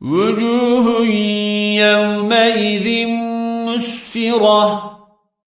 وجوه يومئذ مسفرة.